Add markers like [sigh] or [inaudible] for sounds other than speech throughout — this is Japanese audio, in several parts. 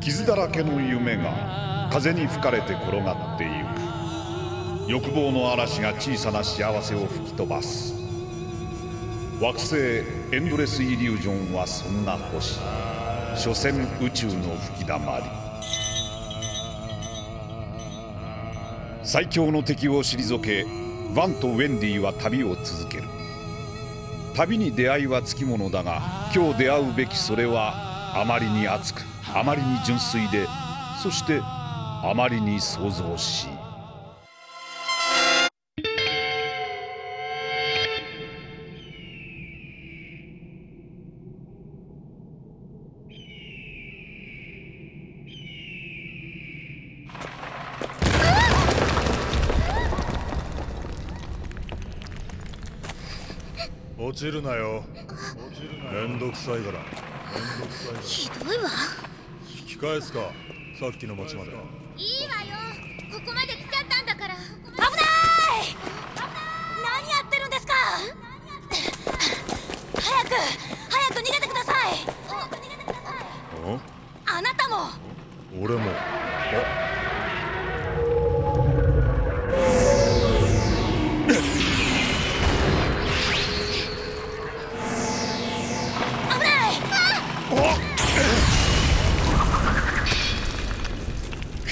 傷だらけの夢が風に吹かれて転がっていく。欲望の嵐が小さな幸せを吹き飛ばす。惑星エンドレスイリュージョンはそんな星。所詮宇宙の吹きだまり。最強の敵を退けヴァンとウェンディは旅を続ける。旅に出会いはつきものだが今日出会うべきそれはあまりに熱くあまりに純粋でそしてあまりに創造しい。落ちるなよ。めんどくさいからひどいわ引き返すか。さっきの町まで。いい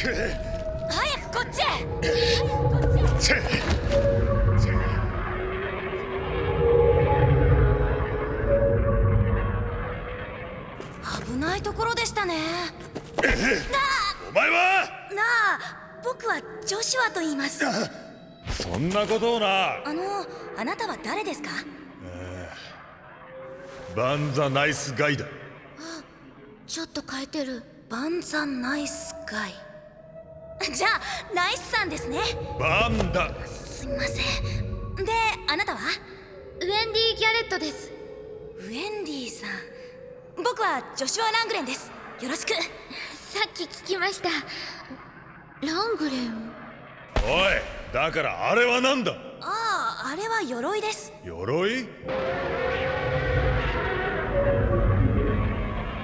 早くこっち。へせ危ないところでしたね。お前は？なあ僕はジョシュアと言います。そんなことをな。あのあなたは誰ですか？バンザナイスガイだ。ちょっと変えてる。バンザナイスガイじゃあナイスさんですね。バンだすみません。であなたは？ウェンディ・ギャレットです。ウェンディさん。僕はジョシュア・ラングレンです。よろしく。さっき聞きました。ラングレン？おいだからあれは何だ？あああれは鎧です。鎧？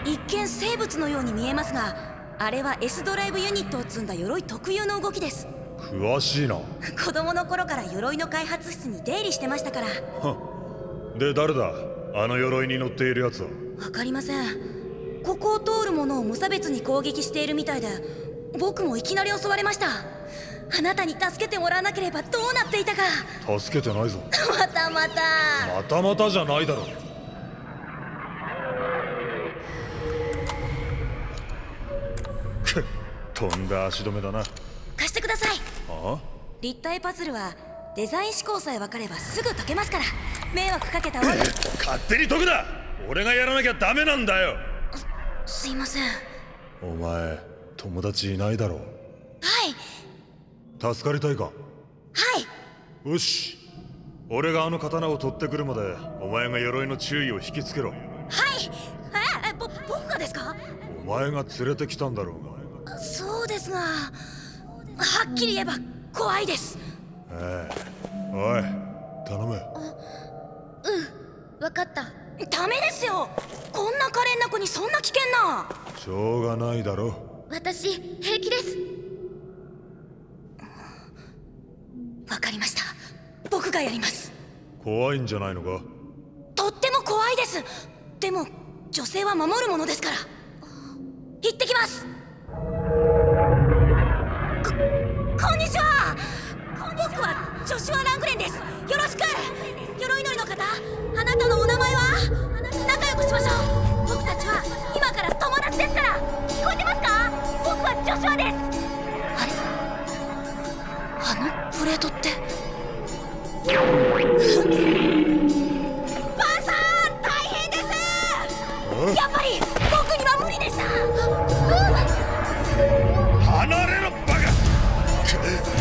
一見生物のように見えますがあれは S ドライブユニットを積んだ鎧特有の動きです。詳しいな。子供の頃から鎧の開発室に出入りしてましたから。で誰だ？あの鎧に乗っているやつは？わかりません。ここを通る者を無差別に攻撃しているみたいで僕もいきなり襲われました。あなたに助けてもらわなければどうなっていたか。助けてないぞ。[laughs] またまた。またまたじゃないだろ飛んだ足止めだな。貸してください。あ立体パズルはデザイン思考さえ分かればすぐ解けますから。迷惑かけたわ。[laughs] 勝手に解くな！俺がやらなきゃダメなんだよ。すいません。はお前友達いないだろい。助かりたいか？はい。よし。俺があの刀を取ってくるまでお前が鎧の注意を引きつけろ。はい。ええぼ僕がですか？お前が連れてきたんだろうがですがはっきり言えば怖いです。ええ。おい頼む。わかった。ダメですよ。こんな可憐な子にそんな危険な。しょうがないだろ。私平気です。わかりました。僕がやります。怖いんじゃないのか？とっても怖いです。でも女性は守るものですから。行ってきますジョシュア・ラングレンですよろしく鎧乗りの方あなたのお名前は仲良くしましょう僕たちは今から友達です。から聞こえてますか僕はジョシュアですあれあのプレートってバンさん大変です。やっぱり僕には無理でした離れろバカ。[laughs]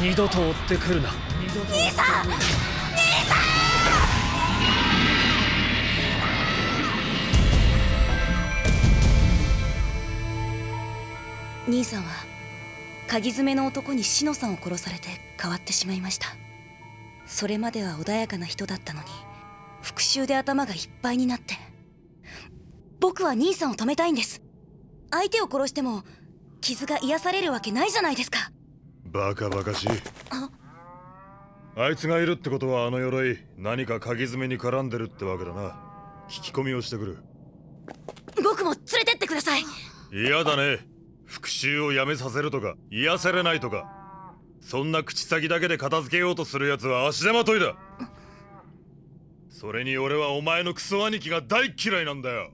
二度と追ってくるな。兄さん！兄さん！兄さんは鍵爪の男に篠さんを殺されて変わってしまいました。それまでは穏やかな人だったのに復讐で頭がいっぱいになって。僕は兄さんを止めたいんです。相手を殺しても傷が癒されるわけないじゃないですか。バカバカしい。ああいつがいるってことはあの鎧何か鍵爪に絡んでるってわけだな。聞き込みをしてくる。僕も連れてってください。嫌だね。復讐をやめさせるとか癒せれないとか。そんな口先だけで片付けようとする奴は足手まといだ。それに俺はお前のクソ兄貴が大嫌いなんだよ。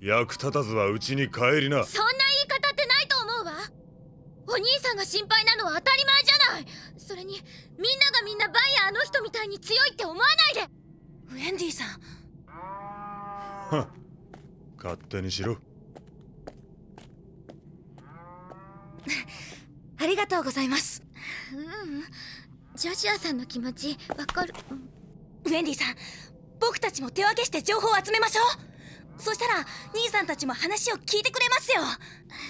役立たずはうちに帰りな。そんな言い方ってないと思うわお兄さんが心配なのは当たり前じゃない。それにみんながみんなバイやあの人みたいに強いって思わないで。ウェンディさん。勝手にしろ。[laughs] ありがとうございます。うん。ジョシュアさんの気持ちわかる。ウェンディさん僕たちも手分けして情報を集めましょう。そしたら兄さんたちも話を聞いてくれますよ。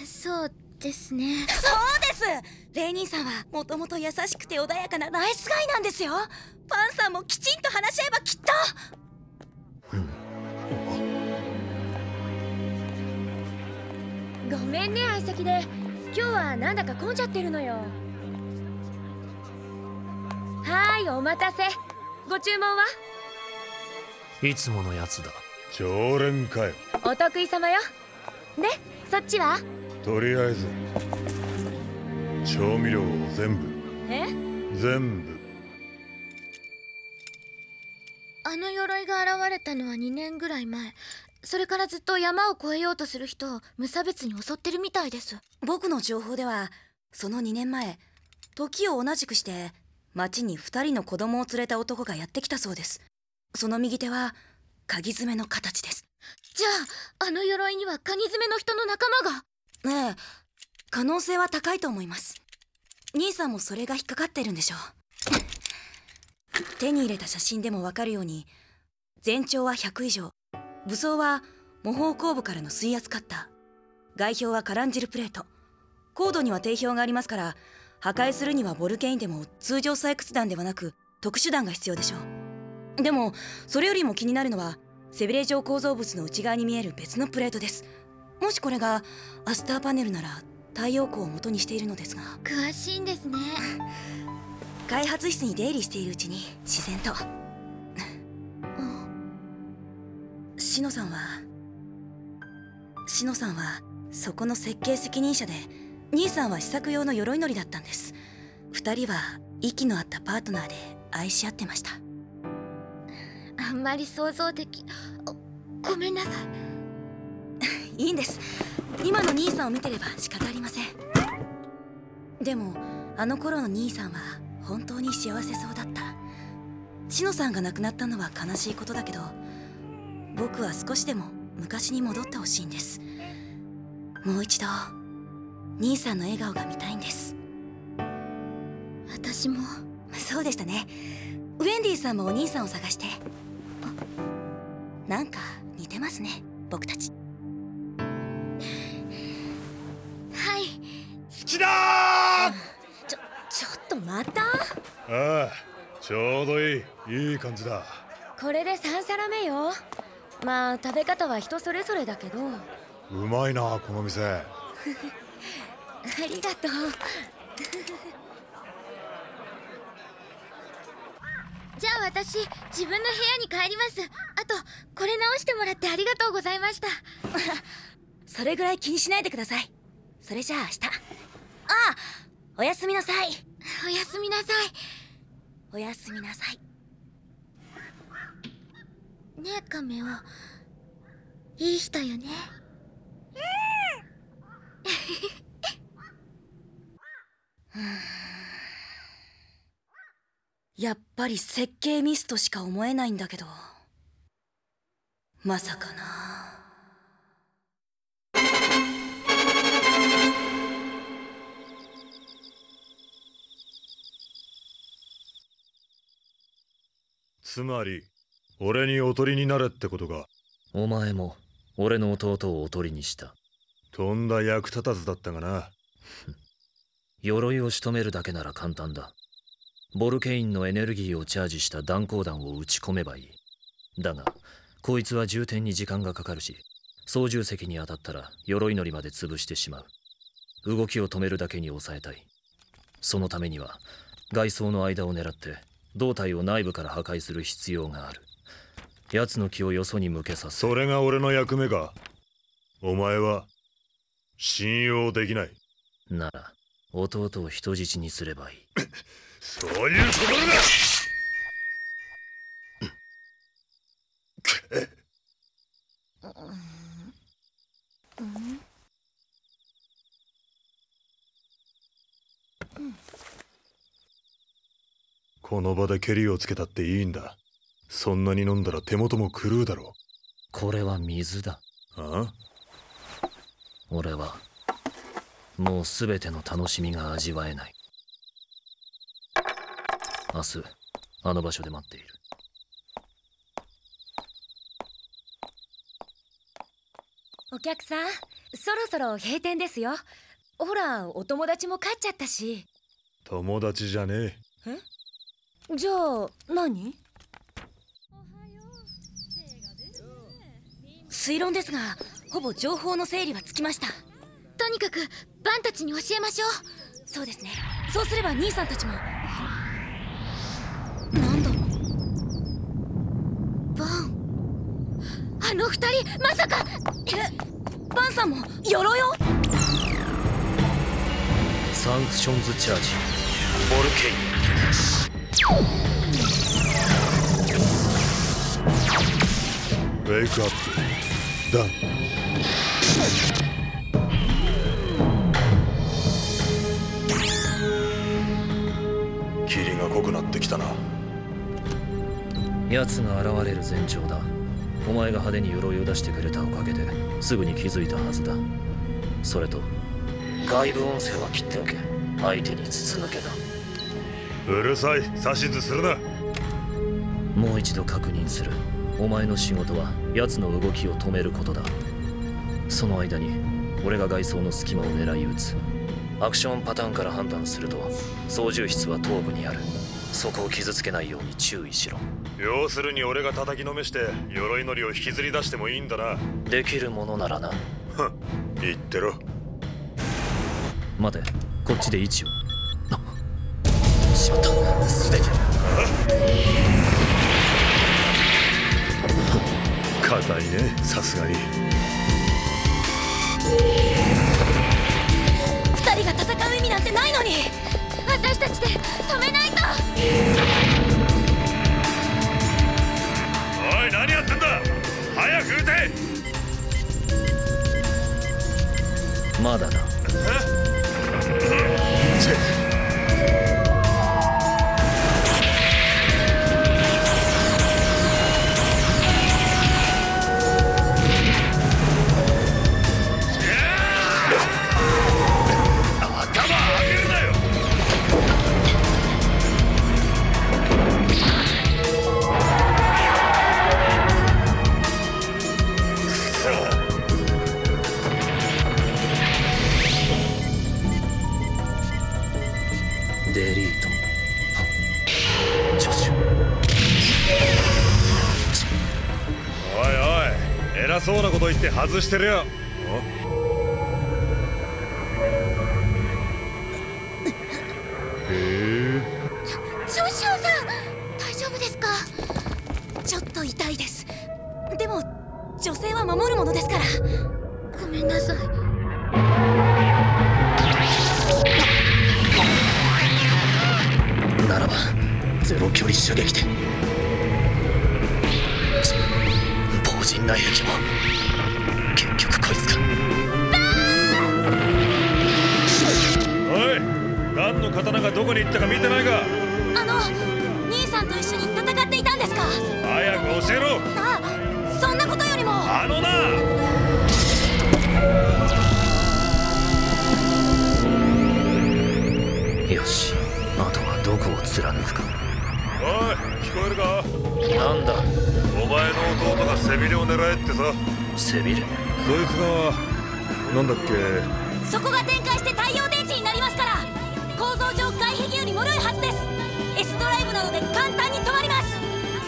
そうですね。そうです。レイニーさんはもともと優しくて穏やかなナイスガイなんですよ。パンさんもきちんと話し合えばきっと。ごめんね相席で。今日はなんだか混んじゃってるのよ。はーいお待たせ。ご注文は？いつものやつだ。常連かよ。お得意様よ。でそっちは？とりあえず。調味料を全部。え？全部。あの鎧が現れたのは2年ぐらい前。それからずっと山を越えようとする人を無差別に襲ってるみたいです。僕の情報ではその2年前時を同じくして町に2人の子供を連れた男がやってきたそうです。その右手は鍵爪の形です。じゃああの鎧には鍵爪の人の仲間が？ええ可能性は高いと思います。兄さんもそれが引っかかってるんでしょう。手に入れた写真でもわかるように全長は100以上。武装は模倣工部からの水圧カッター。外表はカランジルプレート。コードには定評がありますから破壊するにはボルケインでも通常採掘弾ではなく特殊弾が必要でしょう。でもそれよりも気になるのはセビレ状構造物の内側に見える別のプレートです。もしこれがアスターパネルなら太陽光を元にしているのですが。詳しいんですね。[laughs] 開発室に出入りしているうちに自然と。シノさんはシノさんはそこの設計責任者で兄さんは試作用の鎧乗りだったんです。二人は息の合ったパートナーで愛し合ってました。あんまり想像できごごめんなさいいいんです。今の兄さんを見てれば仕方ありません。でもあの頃の兄さんは本当に幸せそうだった。シノさんが亡くなったのは悲しいことだけど僕は少しでも昔に戻ってほしいんです。もう一度兄さんの笑顔が見たいんです。私も。そうでしたね。ウェンディさんもお兄さんを探して。なんか似てますね僕たちちょうどいいいい感じだ。これで3皿目よ。まあ食べ方は人それぞれだけど。うまいなこの店。[laughs] ありがとう。[laughs] じゃあ私自分の部屋に帰ります。あとこれ直してもらってありがとうございました。[laughs] それぐらい気にしないでください。それじゃあ明日。ああおやすみなさい。おやすみなさおやすみなさい。ねえカメオいい人よね。うん。やっぱり設計ミスとしか思えないんだけど。まさかな。つまり俺におとりになれってことか。お前も俺の弟をおとりにした。とんだ役立たずだったがな。[laughs] 鎧を仕留めるだけなら簡単だ。ボルケインのエネルギーをチャージした弾光弾を撃ち込めばいい。だがこいつは充填に時間がかかるし操縦席に当たったら鎧乗りまで潰してしまう。動きを止めるだけに抑えたい。そのためには外装の間を狙って胴体を内部から破壊する必要がある。奴の気をよそに向けさせ。それが俺の役目か。お前は信用できない。なら弟を人質にすればいい。[laughs] そういうことだこの場でケリをつけたっていいんだ。そんなに飲んだら手元も狂うだろこれは水だ。あ俺はもう全ての楽しみが味わえない。明日あの場所で待っている。お客さんそろそろ閉店ですよ。ほらお友達も帰っちゃったし。友達じゃねえ？じゃあ何？推論ですがほぼ情報の整理はつきました。とにかくバンたちに教えましょう。そうですね。そうすれば兄さんたちも。なんだろうバン。あの二人まさか！えバンさんも鎧をサンクションズチャージ。ボルケインウェイクアップダン霧が濃くなってきたな。奴が現れる前兆だ。お前が派手に鎧を出してくれたおかげですぐに気づいたはずだ。それと外部音声は切っておけ。相手に筒抜けだうるさい。指図するな。もう一度確認する。お前の仕事は奴の動きを止めることだ。その間に俺が外装の隙間を狙い撃つ。アクションパターンから判断すると操縦室は頭部にある。そこを傷つけないように注意しろ。要するに俺が叩きのめして鎧のりを引きずり出してもいいんだな。できるものならな。言ってろ。待て。こっちで位置を。あしまった。すでに。硬いねさすがに。二人が戦う意味なんてないのに。私たちで止めないと。おい何やってんだ。早く撃て。まだだ。頭 [laughs] そうなこと言って外してるよ。へえ少々さん大丈夫ですか？ちょっと痛いです。でも女性は守るものですから。ごめんなさい。ならばゼロ距離射撃で内壁も結局こいつか。おい何の刀がどこに行ったか見てないか。あの兄さんと一緒に戦っていたんですか？早く教えろ。あそんなことよりも。あのな。よしあとはどこを貫くか。おい聞こえるか？なんだ？お前の弟が背びれを狙えってさ。背びれ？そいつがなんだっけ？そこが展開して太陽電池になりますから。構造上外壁より脆いはずです。S ドライブなので簡単に止まります。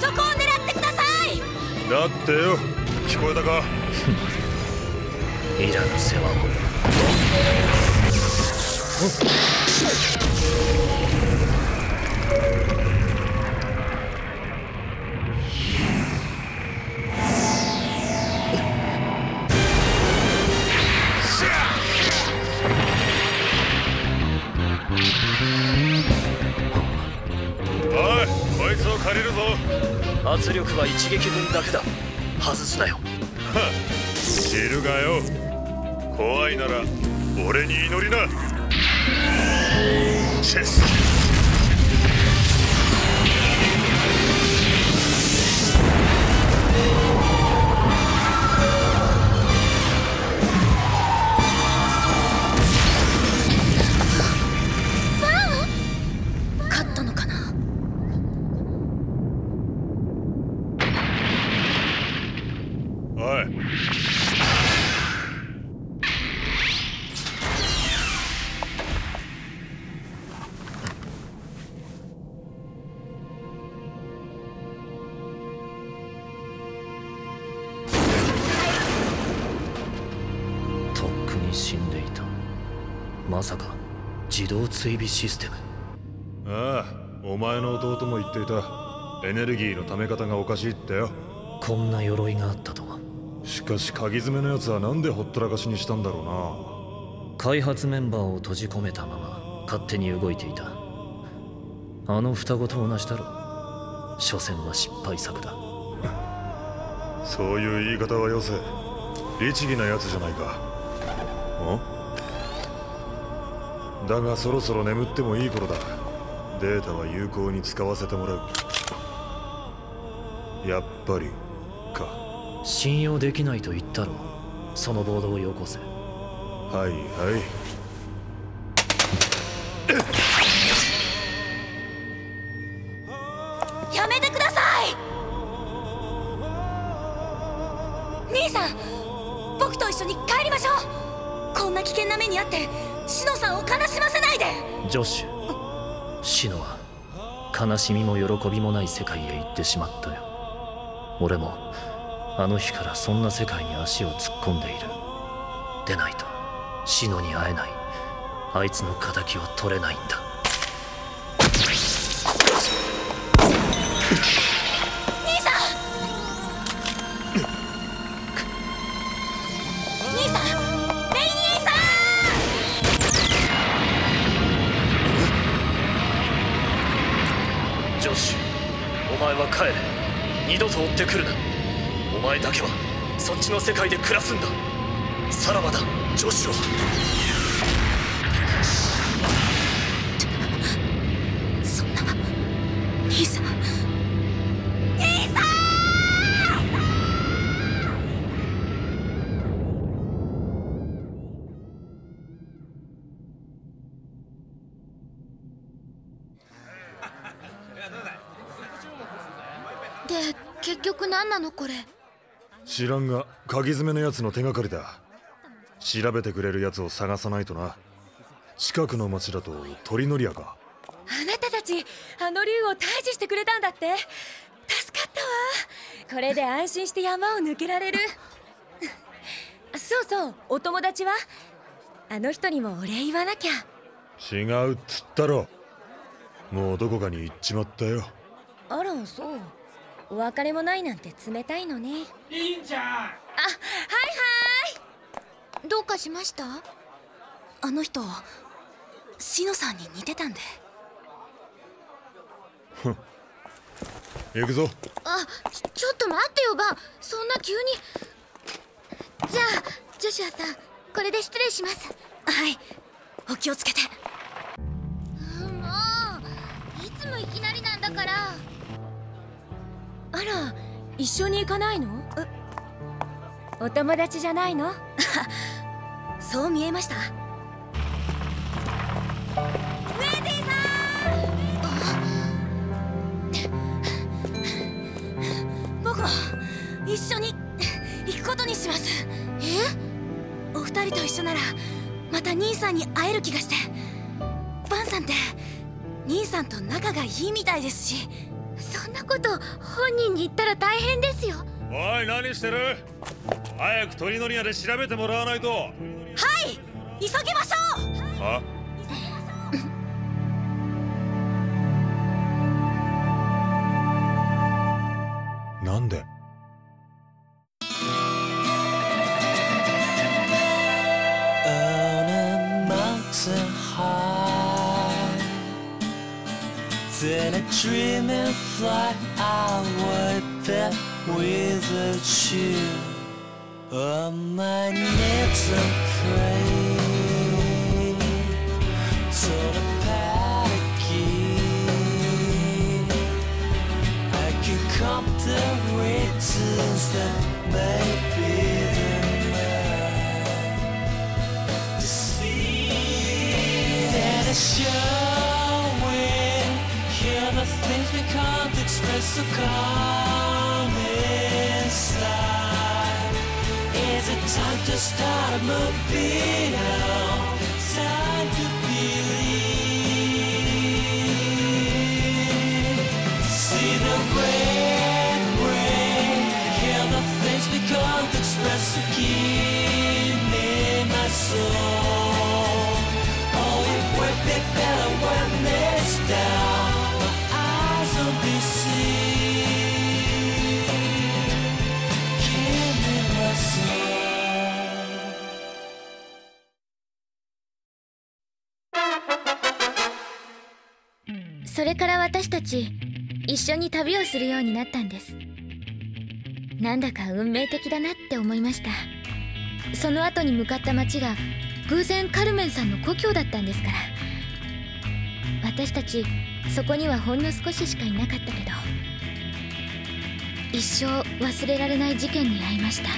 そこを狙ってください！だってよ。聞こえたか？いらぬ世話を圧力は一撃分だけだ。外すなよ。知るがよ。怖いなら俺に祈りな。チェス。自動追尾システム。ああお前の弟も言っていた。エネルギーのため方がおかしいってよ。こんな鎧があったとは。しかし鍵爪のやつはなんでほったらかしにしたんだろ開発メンバーを閉じ込めたまま勝手に動いていた。あの双子と同じだろ。所詮は失敗作だ。うなそういう言い方はよせ律儀なやつじゃないか。ん？だがそろそろ眠ってもいい頃だ。データは有効に使わせてもらう。やっぱりか。信用できないと言ったろそのボードをよこせ。はいはいジョシュシノは悲しみも喜びもない世界へ行ってしまったよ。俺もあの日からそんな世界に足を突っ込んでいる。でないとシノに会えない。あいつの敵を取れないんだ。で結局何なのこれ？知らんが鍵爪のやつの手がかりだ。調べてくれるやつを探さないとな。近くの町だとトリノリアか。あなたたちあの竜を退治してくれたんだって。助かったわ。これで安心して山を抜けられる。そうそうお友達は？あの人にもお礼言わなきゃ。違うっつったろ。もうどこかに行っちまったよ。あらそうお別れもないなんて冷たいのね。いいんじゃん。あはいはい。どうかしました？あの人シノさんに似てたんで。行くぞ。あちちょっと待ってよバンそんな急に。じゃあジョシュアさんこれで失礼します。はい。お気をつけて。もう。いつもいきなりなんだから一緒に行かないの？お友達じゃないの？[laughs] そう見えました。ウェディさん！[laughs] 僕も一緒に行くことにします。え？お二人と一緒ならまた兄さんに会える気がして。バンさんって兄さんと仲がいいみたいですしこと。本人に言ったら大変ですよ。おい何してる？早く鳥乗り屋で調べてもらわないと。はい！急ぎましょう！は dream and fly outward there with a chill on my knees and pray to the parakeet. I can come the reasons that may be the night to see that is showing. So calm inside. Is it time to start a movie now? Time to believe. それから私たち一緒に旅をするようになったんです。なんだか運命的だなって思いました。その後に向かった町が偶然カルメンさんの故郷だったんですから。私たちそこにはほんの少ししかいなかったけど。一生忘れられない事件に遭いました。